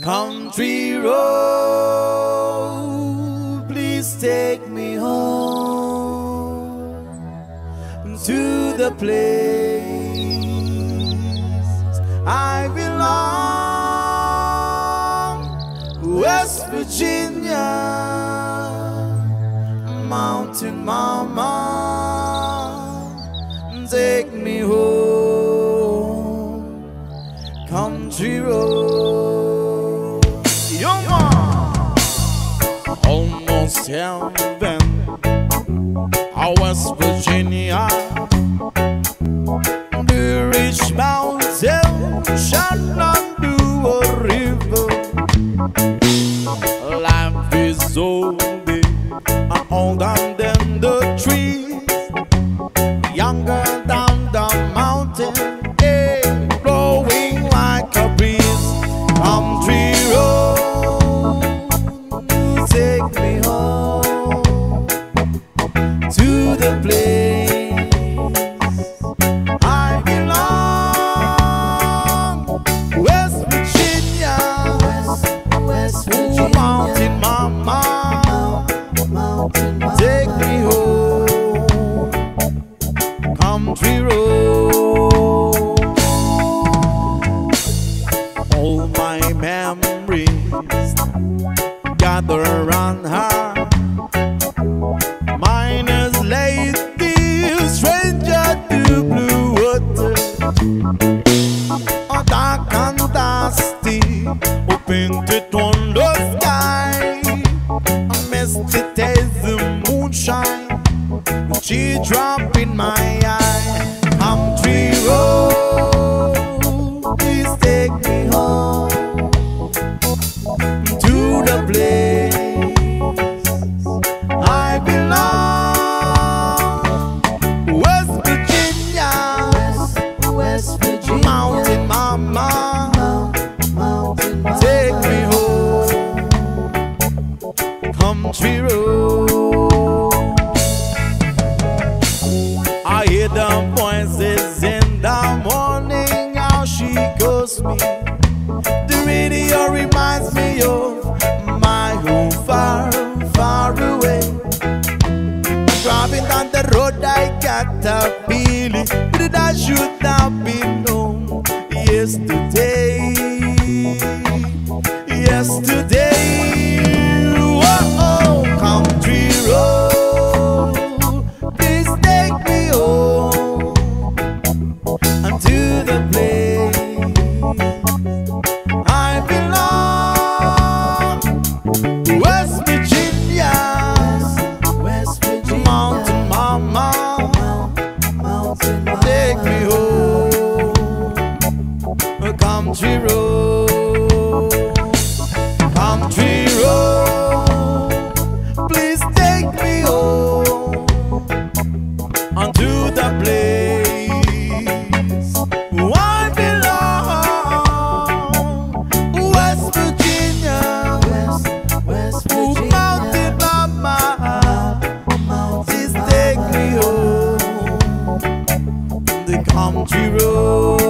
Country road, please take me home to the place I belong, West Virginia, Mountain Mama, take me home, country road. Almost heaven, oh, West Virginia. The Ridge mountain shall undo a river. To the place. I belong, West Virginia, West Ooh, Mountain Mama, take me home, country road. All my memories gather around her. Mine dusty, painted on the sky. A misty taste of moonshine, she drop in my eye. Country oh road, The radio reminds me of my home far, far away. Driving down the road, I got a feeling that I should have been home yesterday. Yesterday, country road, country road. Please take me home onto the place where I belong, West Virginia, West, West Virginia. Mountain mama, please take me home, the country road.